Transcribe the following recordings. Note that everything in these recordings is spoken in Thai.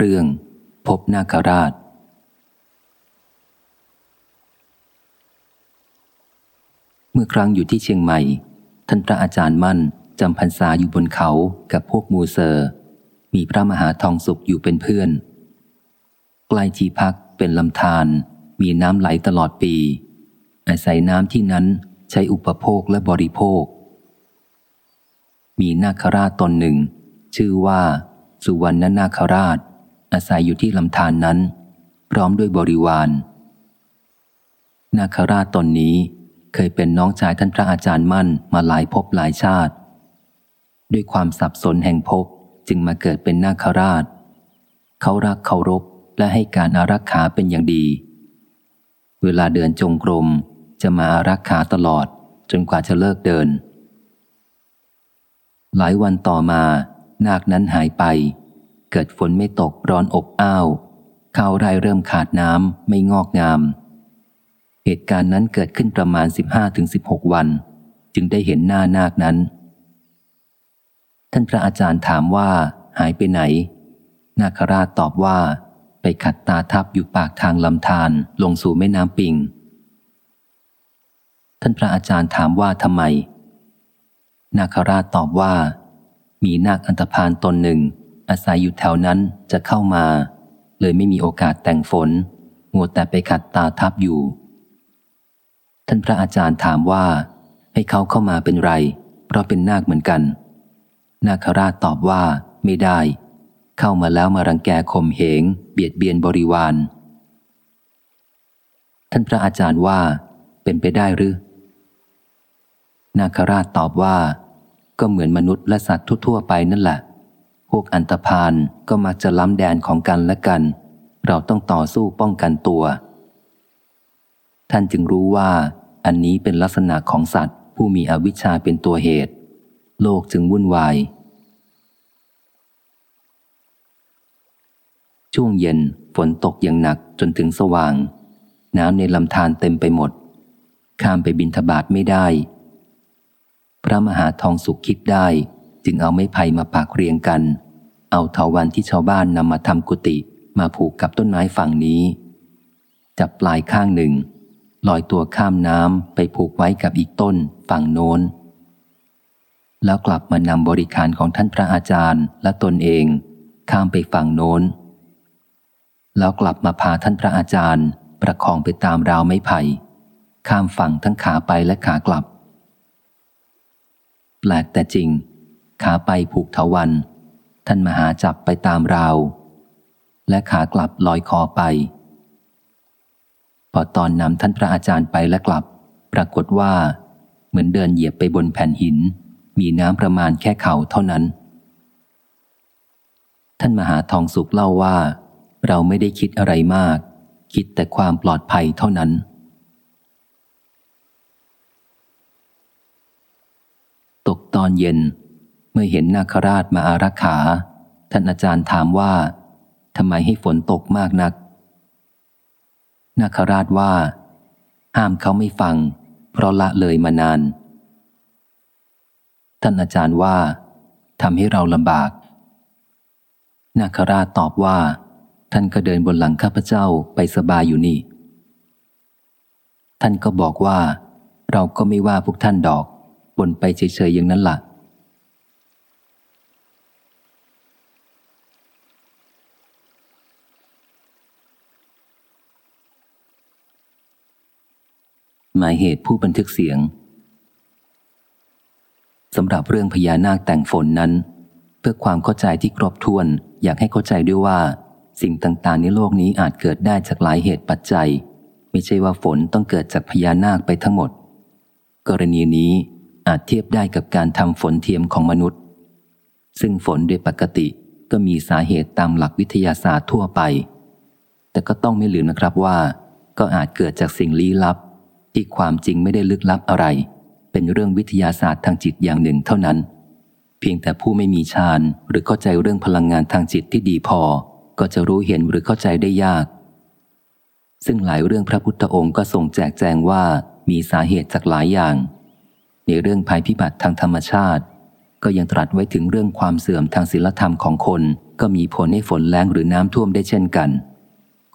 เรื่องพบนาคราช เมื่อครั้งอยู่ที่เชียงใหม่ ท่านพระอาจารย์มั่นจำพรรษาอยู่บนเขากับพวกมูเซอร์ มีพระมหาทองสุขอยู่เป็นเพื่อนใกล้ที่พักเป็นลำธารมีน้ำไหลตลอดปี อาศัยน้ำที่นั้นใช้อุปโภคและบริโภค มีนาคราชตนหนึ่ง ชื่อว่า สุวรรณนาคราช อาศัยอยู่ที่ลำธารนนั้น พร้อมด้วยบริวาร นาคราชตนนี้เคยเป็นน้องชายท่านพระอาจารย์มั่นมาหลายภพหลายชาติ ด้วยความสับสนแห่งภพจึงมาเกิดเป็นนาคราช เขารักเคารพและให้การอารักขาเป็นอย่างดี เวลาเดินจงกรมจะมาอารักขาตลอดจนกว่าจะเลิกเดิน หลายวันต่อมา นาคนั้นหายไป เกิดฝนไม่ตกร้อนอบอ้าวข้าวไร่เริ่มขาดน้ำไม่งอกงาม เหตุการณ์นั้นเกิดขึ้นประมาณ 15-16 วัน จึงได้เห็นหน้านาคนั้น ท่านพระอาจารย์ถามว่าหายไปไหน นาคราชตอบว่าไปขัดตาทับอยู่ปากทางลำธารลงสู่แม่น้ำปิง ท่านพระอาจารย์ถามว่าทำไม นาคราชตอบว่า มีนาคอันตพานตนหนึ่ง อาศัยอยู่แถวนั้นจะเข้ามา เลยไม่มีโอกาสแต่งฝนมัวแต่ไปขัดตาทับอยู่ ท่านพระอาจารย์ถามว่า ให้เขาเข้ามาเป็นไร เพราะเป็นนาคเหมือนกัน นาคราชตอบว่าไม่ได้ เข้ามาแล้วมารังแกข่มเหง เบียดเบียนบริวาร ท่านพระอาจารย์ว่า เป็นไปได้หรือ นาคราชตอบว่า ก็เหมือนมนุษย์และสัตว์ทั่วไปนั่นแหละ วกอันตพานก็มักจะล้ำแดนของกันและกัน เราต้องต่อสู้ป้องกันตัว ท่านจึงรู้ว่า อันนี้เป็นลักษณะของสัตว์ ผู้มีอวิชชาเป็นตัวเหตุ โลกจึงวุ่นวาย ช่วงเย็นฝนตกอย่างหนักจนถึงสว่าง น้ำในลำธารเต็มไปหมด ข้ามไปบินทบาทไม่ได้ พระมหาทองสุขคิดได้จึงเอาไม้ไผ่มาปากเรียงกัน เอาเถาวันที่ชาวบ้านนำมาทำกุฏิมาผูกกับต้นไม้ฝั่งนี้ จับปลายข้างหนึ่งลอยตัวข้ามน้ำไปผูกไว้กับอีกต้นฝั่งโน้น แล้วกลับมานำบริการของท่านพระอาจารย์และตนเอง ข้ามไปฝั่งโน้น แล้วกลับมาพาท่านพระอาจารย์ ประคองไปตามราวไม้ไผ่ ข้ามฝั่งทั้งขาไปและขากลับ แปลกแต่จริง ขาไปผูกเถาวัน ท่านมหาจับไปตามราว และขากลับลอยคอไป พอตอนนำท่านพระอาจารย์ไปและกลับ ปรากฏว่า เหมือนเดินเหยียบไปบนแผ่นหิน มีน้ำประมาณแค่เข่าเท่านั้น ท่านมหาทองสุขเล่าว่า เราไม่ได้คิดอะไรมาก คิดแต่ความปลอดภัยเท่านั้นตกตอนเย็น มื่อเห็นนาคราชมาอารักขา ท่านอาจารย์ถามว่าทำไมให้ฝนตกมากนัก นาคราชว่า ห้ามเขาไม่ฟัง เพราะละเลยมานาน ท่านอาจารย์ว่าทำให้เราลำบาก นาคราชตอบว่า ท่านก็เดินบนหลังข้าพเจ้าไปสบายอยู่นี่ ท่านก็บอกว่า เราก็ไม่ว่าพวกท่านดอก บนไปเฉยๆอย่างนั้นละ่ะ หมายเหตุผู้บันทึกเสียงสำหรับเรื่องพญานาคแต่งฝนนั้น เพื่อความเข้าใจที่ครบถ้วน อยากให้เข้าใจด้วยว่า สิ่งต่างๆในโลกนี้อาจเกิดได้จากหลายเหตุปัจจัย ไม่ใช่ว่าฝนต้องเกิดจากพญานาคไปทั้งหมด กรณีนี้อาจเทียบได้กับการทำฝนเทียมของมนุษย์ ซึ่งฝนโดยปกติก็มีสาเหตุตามหลักวิทยาศาสตร์ทั่วไป แต่ก็ต้องไม่ลืมนะครับว่า ก็อาจเกิดจากสิ่งลี้ลับ ที่ความจริงไม่ได้ลึกลับอะไร เป็นเรื่องวิทยาศาสตร์ทางจิตอย่างหนึ่งเท่านั้น เพียงแต่ผู้ไม่มีฌานหรือเข้าใจเรื่องพลังงานทางจิตที่ดีพอ ก็จะรู้เห็นหรือเข้าใจได้ยาก ซึ่งหลายเรื่องพระพุทธองค์ก็ทรงแจกแจงว่ามีสาเหตุจากหลายอย่าง ในเรื่องภัยพิบัติทางธรรมชาติ ก็ยังตรัสไว้ถึงเรื่องความเสื่อมทางศีลธรรมของคน ก็มีผลให้ฝนแรงหรือน้ำท่วมได้เช่นกัน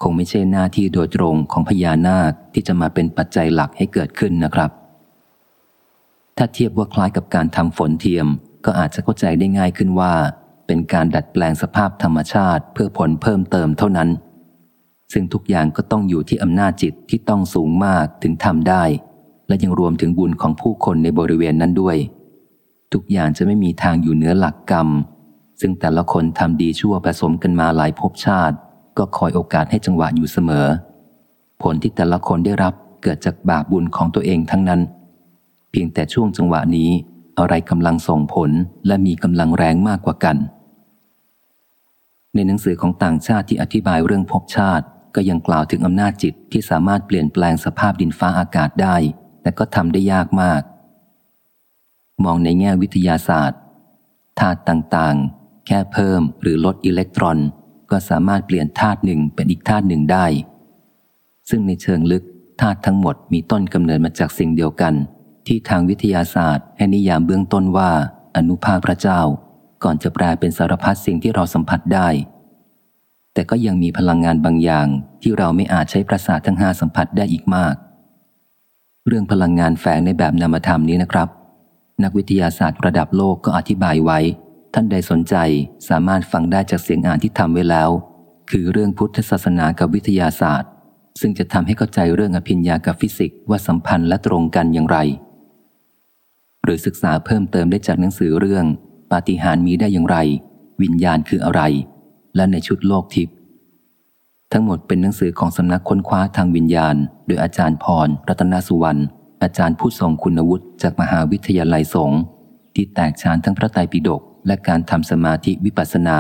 คงไม่ใช่หน้าที่โดยตรงของพญานาคที่จะมาเป็นปัจจัยหลักให้เกิดขึ้นนะครับ ถ้าเทียบว่าคล้ายกับการทำฝนเทียม ก็อาจจะเข้าใจได้ง่ายขึ้นว่า เป็นการดัดแปลงสภาพธรรมชาติเพื่อผลเพิ่มเติมเท่านั้น ซึ่งทุกอย่างก็ต้องอยู่ที่อำนาจจิตที่ต้องสูงมากถึงทำได้ และยังรวมถึงบุญของผู้คนในบริเวณนั้นด้วย ทุกอย่างจะไม่มีทางอยู่เหนือหลักกรรม ซึ่งแต่ละคนทำดีชั่วผสมกันมาหลายภพชาติ ก็คอยโอกาสให้จังหวะอยู่เสมอ ผลที่แต่ละคนได้รับเกิดจากบาปบุญของตัวเองทั้งนั้น เพียงแต่ช่วงจังหวะนี้อะไรกำลังส่งผลและมีกำลังแรงมากกว่ากัน ในหนังสือของต่างชาติที่อธิบายเรื่องภพชาติ ก็ยังกล่าวถึงอำนาจจิตที่สามารถเปลี่ยนแปลงสภาพดินฟ้าอากาศได้ แต่ก็ทำได้ยากมาก มองในแง่วิทยาศาสตร์ธาตุต่างๆ แค่เพิ่มหรือลดอิเล็กตรอน ก็สามารถเปลี่ยนธาตุหนึ่งเป็นอีกธาตุหนึ่งได้ ซึ่งในเชิงลึกธาตุทั้งหมดมีต้นกำเนิดมาจากสิ่งเดียวกัน ที่ทางวิทยาศาสตร์ให้นิยามเบื้องต้นว่า อนุภาคพระเจ้า ก่อนจะแปลเป็นสารพัดสิ่งที่เราสัมผัสได้ แต่ก็ยังมีพลังงานบางอย่างที่เราไม่อาจใช้ประสาททั้งห้าสัมผัสได้อีกมาก เรื่องพลังงานแฝงในแบบนามธรรมนี้นะครับ นักวิทยาศาสตร์ระดับโลกก็อธิบายไว้ ท่านใดสนใจสามารถฟังได้จากเสียงอ่านที่ทำไว้แล้ว คือเรื่องพุทธศาสนากับวิทยาศาสตร์ ซึ่งจะทำให้เข้าใจเรื่องอภิญญากับฟิสิกส์ว่าสัมพันธ์และตรงกันอย่างไร หรือศึกษาเพิ่มเติมได้จากหนังสือเรื่อง ปาฏิหาริย์มีได้อย่างไร วิญญาณคืออะไร และในชุดโลกทิพย์ทั้งหมดเป็นหนังสือของสำนักค้นคว้าทางวิญญาณ โดยอาจารย์พร รัตนสุวรรณอาจารย์ผู้ทรงคุณวุฒิจากมหาวิทยาลัยสงฆ์ที่แตกฉานทั้งพระไตรปิฎก และการทำสมาธิวิปัสสนา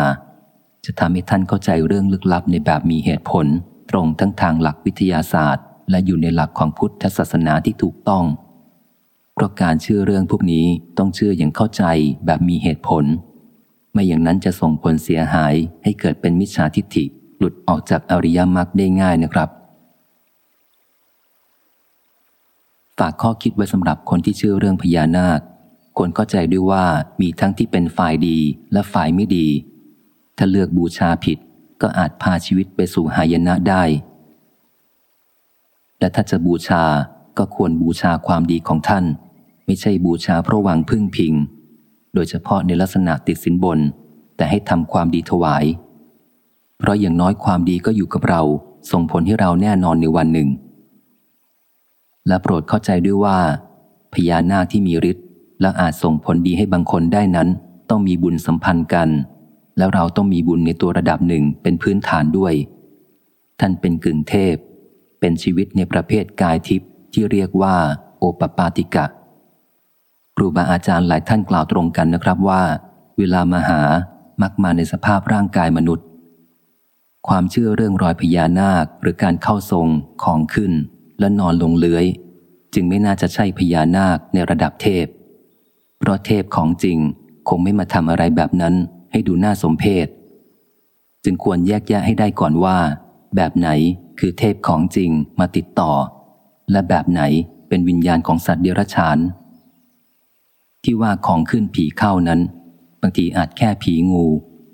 จะทำให้ท่านเข้าใจเรื่องลึกลับในแบบมีเหตุผล ตรงทั้งทางหลักวิทยาศาสตร์ และอยู่ในหลักของพุทธศาสนาที่ถูกต้อง เพราะการเชื่อเรื่องพวกนี้ต้องเชื่ออย่างเข้าใจแบบมีเหตุผล ไม่อย่างนั้นจะส่งผลเสียหายให้เกิดเป็นมิจฉาทิฏฐิหลุดออกจากอริยมรรคได้ง่ายนะครับฝากข้อคิดไว้สำหรับคนที่เชื่อเรื่องพญานาค ควรเข้าใจด้วยว่ามีทั้งที่เป็นฝ่ายดีและฝ่ายไม่ดี ถ้าเลือกบูชาผิดก็อาจพาชีวิตไปสู่หายนะได้ และถ้าจะบูชาก็ควรบูชาความดีของท่าน ไม่ใช่บูชาเพราะหวังพึ่งพิง โดยเฉพาะในลักษณะติดสินบน แต่ให้ทำความดีถวาย เพราะอย่างน้อยความดีก็อยู่กับเรา ส่งผลให้เราแน่นอนในวันหนึ่ง และโปรดเข้าใจด้วยว่าพญานาคที่มีฤทธิ์ และอาจส่งผลดีให้บางคนได้นั้น ต้องมีบุญสัมพันธ์กัน แล้วเราต้องมีบุญในตัวระดับหนึ่งเป็นพื้นฐานด้วย ท่านเป็นกึ่งเทพ เป็นชีวิตในประเภทกายทิพย์ที่เรียกว่า โอปปาติกะครูบาอาจารย์หลายท่านกล่าวตรงกันนะครับว่า เวลามาหามักมาในสภาพร่างกายมนุษย์ ความเชื่อเรื่องรอยพญานาคหรือการเข้าทรงของขึ้นและนอนลงเลื้อย จึงไม่น่าจะใช่พญานาคในระดับเทพ เพราะเทพของจริงคงไม่มาทำอะไรแบบนั้นให้ดูน่าสมเพชจึงควรแยกแยะให้ได้ก่อนว่า แบบไหนคือเทพของจริงมาติดต่อ และแบบไหนเป็นวิญญาณของสัตว์เดรัจฉาน ที่ว่าของขึ้นผีเข้านั้น บางทีอาจแค่ผีงู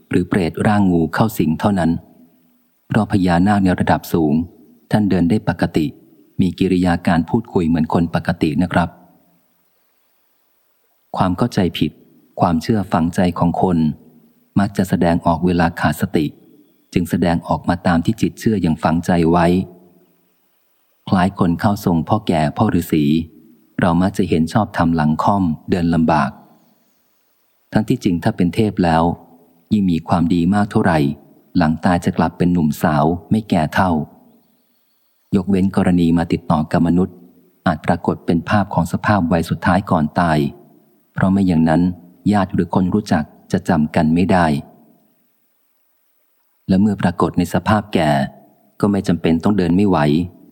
หรือเปรตร่างงูเข้าสิงเท่านั้น เพราะพญานาคในระดับสูง ท่านเดินได้ปกติ มีกิริยาการพูดคุยเหมือนคนปกตินะครับ ความเข้าใจผิด ความเชื่อฝังใจของคน มักจะแสดงออกเวลาขาดสติ จึงแสดงออกมาตามที่จิตเชื่ออย่างฝังใจไว้ คล้ายคนเข้าทรงพ่อแก่พ่อฤาษีเรามักจะเห็นชอบทำหลังค่อมเดินลำบาก ทั้งที่จริงถ้าเป็นเทพแล้ว ยิ่งมีความดีมากเท่าไหร่ หลังตายจะกลับเป็นหนุ่มสาวไม่แก่เท่า ยกเว้นกรณีมาติดต่อกับมนุษย์ อาจปรากฏเป็นภาพของสภาพวัยสุดท้ายก่อนตาย เพราะไม่อย่างนั้น ญาติหรือคนรู้จักจะจำกันไม่ได้ และเมื่อปรากฏในสภาพแก่ ก็ไม่จำเป็นต้องเดินไม่ไหว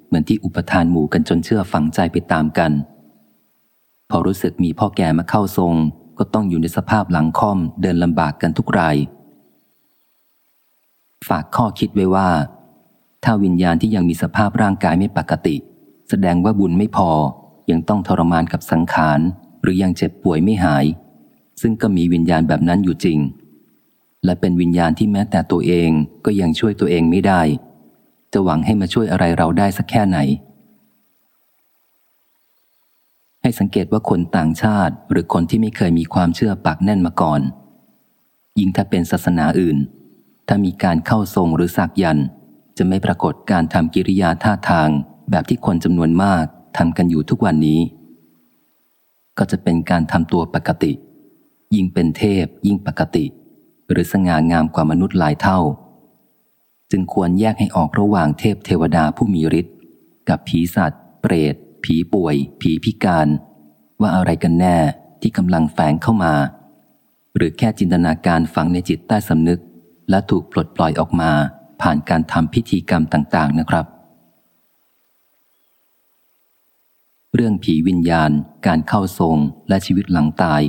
เหมือนที่อุปทานหมู่กันจนเชื่อฝังใจไปตามกัน พอรู้สึกมีพ่อแก่มาเข้าทรง ก็ต้องอยู่ในสภาพหลังค่อมเดินลำบากกันทุกราย ฝากข้อคิดไว้ว่า ถ้าวิญญาณที่ยังมีสภาพร่างกายไม่ปกติ แสดงว่าบุญไม่พอยังต้องทรมานกับสังขาร หรือยังเจ็บป่วยไม่หาย ซึ่งก็มีวิญญาณแบบนั้นอยู่จริง และเป็นวิญญาณที่แม้แต่ตัวเองก็ยังช่วยตัวเองไม่ได้ จะหวังให้มาช่วยอะไรเราได้สักแค่ไหน ให้สังเกตว่าคนต่างชาติหรือคนที่ไม่เคยมีความเชื่อปักแน่นมาก่อน ยิ่งถ้าเป็นศาสนาอื่น ถ้ามีการเข้าทรงหรือสักยันจะไม่ปรากฏการทำกิริยาท่าทางแบบที่คนจำนวนมากทำกันอยู่ทุกวันนี้ ก็จะเป็นการทำตัวปกติ ยิ่งเป็นเทพ ยิ่งปกติ หรือสง่างามกว่ามนุษย์หลายเท่า จึงควรแยกให้ออกระหว่างเทพเทวดาผู้มีฤทธิ์กับผีสัตว์ เปรต ผีป่วย ผีพิการ ว่าอะไรกันแน่ที่กำลังแฝงเข้ามา หรือแค่จินตนาการฝังในจิตใต้สำนึก และถูกปลดปล่อยออกมาผ่านการทำพิธีกรรมต่าง ๆ นะครับ เรื่องผีวิญญาณ การเข้าทรงและชีวิตหลังตาย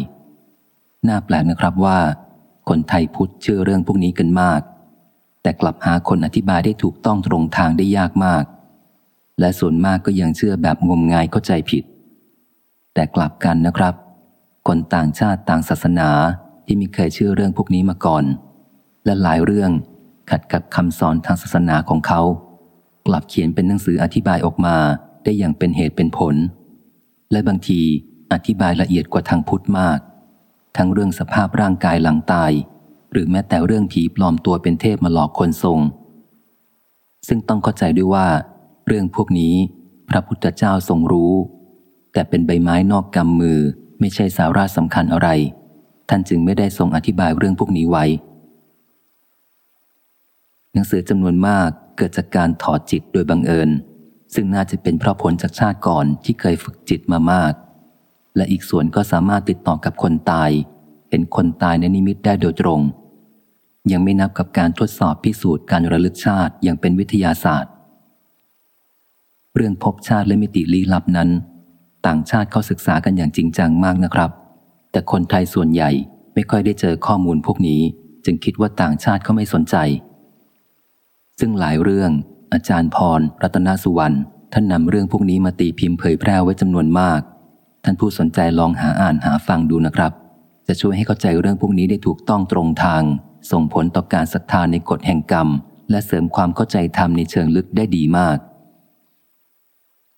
น่าแปลกนะครับว่า คนไทยพุทธเชื่อเรื่องพวกนี้กันมาก แต่กลับหาคนอธิบายได้ถูกต้องตรงทางได้ยากมาก และส่วนมากก็ยังเชื่อแบบงมงายเข้าใจผิด แต่กลับกันนะครับ คนต่างชาติต่างศาสนาที่ไม่เคยเชื่อเรื่องพวกนี้มาก่อน และหลายเรื่องขัดกับคำสอนทางศาสนาของเขา กลับเขียนเป็นหนังสืออธิบายออกมา ได้อย่างเป็นเหตุเป็นผล และบางทีอธิบายละเอียดกว่าทางพุทธมาก ทั้งเรื่องสภาพร่างกายหลังตาย หรือแม้แต่เรื่องผีปลอมตัวเป็นเทพมาหลอกคนทรง ซึ่งต้องเข้าใจด้วยว่า เรื่องพวกนี้พระพุทธเจ้าทรงรู้ แต่เป็นใบไม้นอกกำมือไม่ใช่สาระสำคัญอะไร ท่านจึงไม่ได้ทรงอธิบายเรื่องพวกนี้ไว้ หนังสือจำนวนมากเกิดจากการถอดจิตโดยบังเอิญ ซึ่งน่าจะเป็นเพราะผลจากชาติก่อนที่เคยฝึกจิตมามาก และอีกส่วนก็สามารถติดต่อกับคนตาย เห็นคนตายในนิมิตได้โดยตรง ยังไม่นับกับการทดสอบพิสูจน์การระลึกชาติอย่างเป็นวิทยาศาสตร์ เรื่องพบชาติและมิติลี้ลับนั้น ต่างชาติเขาศึกษากันอย่างจริงจังมากนะครับ แต่คนไทยส่วนใหญ่ไม่ค่อยได้เจอข้อมูลพวกนี้ จึงคิดว่าต่างชาติเขาไม่สนใจ ซึ่งหลายเรื่อง อาจารย์พร รัตนสุวรรณ ท่านนำเรื่องพวกนี้มาตีพิมพ์เผยแพร่ไว้จำนวนมาก ท่านผู้สนใจลองหาอ่านหาฟังดูนะครับ จะช่วยให้เข้าใจเรื่องพวกนี้ได้ถูกต้องตรงทาง ส่งผลต่อการศรัทธาในกฎแห่งกรรม และเสริมความเข้าใจธรรมในเชิงลึกได้ดีมาก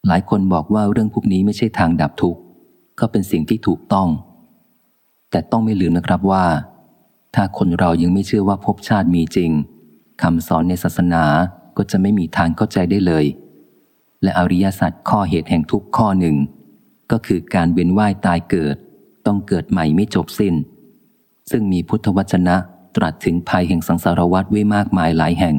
หลายคนบอกว่าเรื่องพวกนี้ไม่ใช่ทางดับทุกข์ ก็เป็นสิ่งที่ถูกต้อง แต่ต้องไม่ลืมนะครับว่า ถ้าคนเรายังไม่เชื่อว่าภพชาติมีจริงคำสอนในศาสนา ก็จะไม่มีทางเข้าใจได้เลย และอริยสัจข้อเหตุแห่งทุกข้อหนึ่ง ก็คือการเวียนว่ายตายเกิด ต้องเกิดใหม่ไม่จบสิน้น ซึ่งมีพุทธวจนะตรัสถึงภัยแห่งสังสารวัฏไว้มากมายหลายแห่ง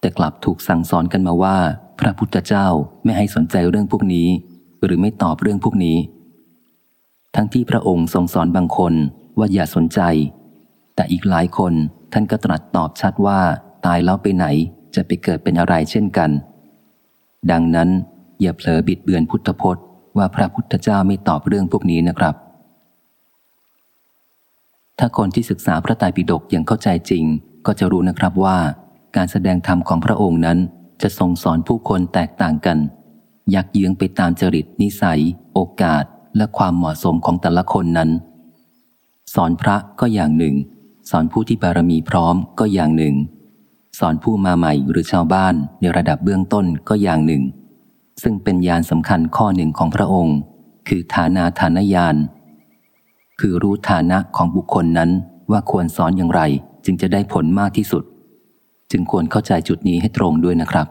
แต่กลับถูกสั่งสอนกันมาว่า พระพุทธเจ้าไม่ให้สนใจเรื่องพวกนี้ หรือไม่ตอบเรื่องพวกนี้ ทั้งที่พระองค์ทรงสอนบางคนว่าอย่าสนใจ แต่อีกหลายคนท่านก็ตรัสตอบชัดว่าตายแล้วไปไหน จะไปเกิดเป็นอะไรเช่นกัน ดังนั้นอย่าเผลอบิดเบือนพุทธพจน์ว่าพระพุทธเจ้าไม่ตอบเรื่องพวกนี้นะครับ ถ้าคนที่ศึกษาพระไตรปิฎกอย่างเข้าใจจริง ก็จะรู้นะครับว่า การแสดงธรรมของพระองค์นั้น จะทรงสอนผู้คนแตกต่างกัน ยักเยื้องไปตามจริตนิสัย โอกาส และความเหมาะสมของแต่ละคนนั้น สอนพระก็อย่างหนึ่ง สอนผู้ที่บารมีพร้อมก็อย่างหนึ่ง สอนผู้มาใหม่หรือชาวบ้านในระดับเบื้องต้นก็อย่างหนึ่ง ซึ่งเป็นยานสำคัญข้อหนึ่งของพระองค์ คือฐานาฐานยานคือรู้ฐานะของบุคคลนั้นว่าควรสอนอย่างไรจึงจะได้ผลมากที่สุด จึงควรเข้าใจจุดนี้ให้ตรงด้วยนะครับ